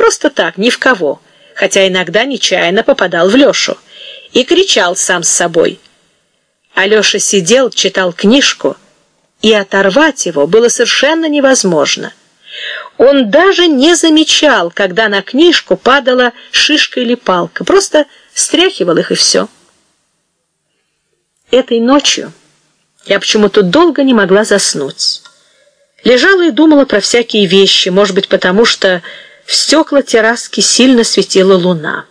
просто так, ни в кого, хотя иногда нечаянно попадал в Лешу, и кричал сам с собой. Алеша сидел, читал книжку, и оторвать его было совершенно невозможно. Он даже не замечал, когда на книжку падала шишка или палка, просто стряхивал их и все. Этой ночью я почему-то долго не могла заснуть. Лежала и думала про всякие вещи, может быть, потому что в стекла терраски сильно светила луна.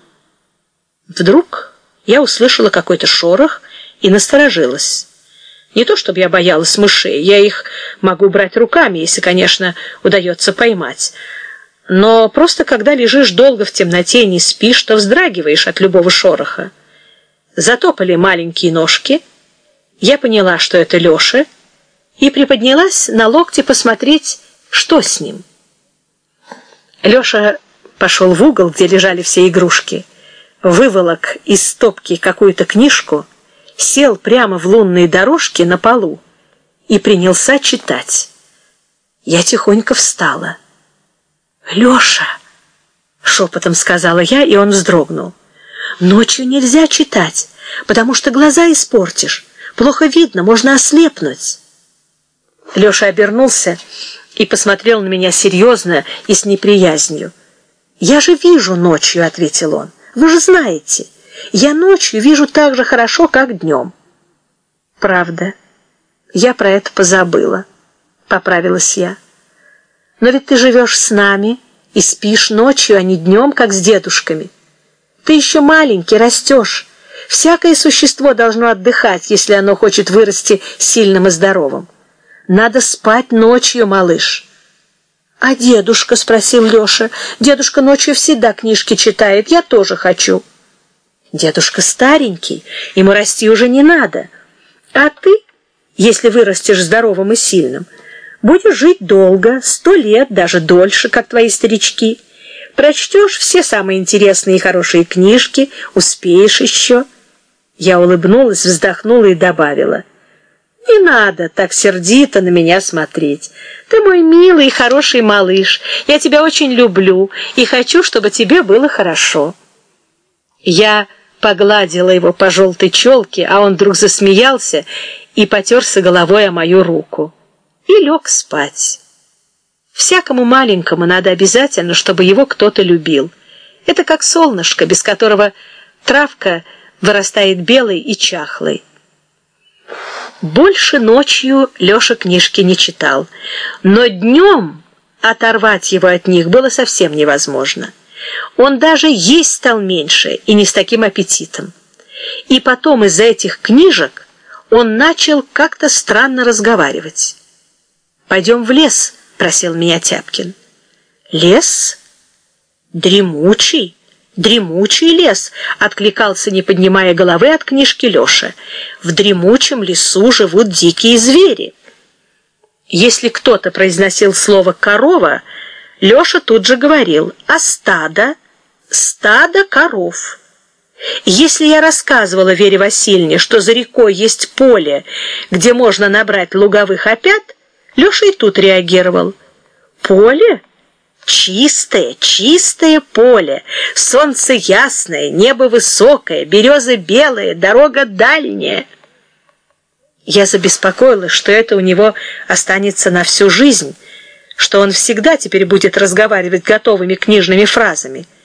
Вдруг я услышала какой-то шорох и насторожилась. Не то чтобы я боялась мышей, я их могу брать руками, если, конечно, удается поймать. Но просто когда лежишь долго в темноте и не спишь, то вздрагиваешь от любого шороха. Затопали маленькие ножки. Я поняла, что это Леша, и приподнялась на локте посмотреть, что с ним. Леша пошел в угол, где лежали все игрушки, выволок из стопки какую-то книжку, сел прямо в лунные дорожки на полу и принялся читать. Я тихонько встала. «Леша!» — шепотом сказала я, и он вздрогнул. «Ночью нельзя читать, потому что глаза испортишь. Плохо видно, можно ослепнуть». Леша обернулся и посмотрел на меня серьезно и с неприязнью. «Я же вижу ночью», — ответил он. «Вы же знаете». Я ночью вижу так же хорошо, как днем. Правда, я про это позабыла, поправилась я. Но ведь ты живешь с нами и спишь ночью, а не днем, как с дедушками. Ты еще маленький, растешь. Всякое существо должно отдыхать, если оно хочет вырасти сильным и здоровым. Надо спать ночью, малыш. «А дедушка?» — спросил Леша. «Дедушка ночью всегда книжки читает. Я тоже хочу». Дедушка старенький, ему расти уже не надо. А ты, если вырастешь здоровым и сильным, будешь жить долго, сто лет, даже дольше, как твои старички. Прочтешь все самые интересные и хорошие книжки, успеешь еще. Я улыбнулась, вздохнула и добавила. Не надо так сердито на меня смотреть. Ты мой милый и хороший малыш. Я тебя очень люблю и хочу, чтобы тебе было хорошо. Я погладила его по желтой челке, а он вдруг засмеялся и потерся головой о мою руку. И лег спать. Всякому маленькому надо обязательно, чтобы его кто-то любил. Это как солнышко, без которого травка вырастает белой и чахлой. Больше ночью Леша книжки не читал, но днем оторвать его от них было совсем невозможно. Он даже есть стал меньше и не с таким аппетитом. И потом из-за этих книжек он начал как-то странно разговаривать. «Пойдем в лес», — просил меня Тяпкин. «Лес? Дремучий?» «Дремучий лес», — откликался, не поднимая головы от книжки Леша. «В дремучем лесу живут дикие звери». Если кто-то произносил слово «корова», Леша тут же говорил, а стадо? Стадо коров. Если я рассказывала Вере Васильевне, что за рекой есть поле, где можно набрать луговых опят, Леша и тут реагировал. Поле? Чистое, чистое поле, солнце ясное, небо высокое, березы белые, дорога дальняя. Я забеспокоилась, что это у него останется на всю жизнь, что он всегда теперь будет разговаривать готовыми книжными фразами –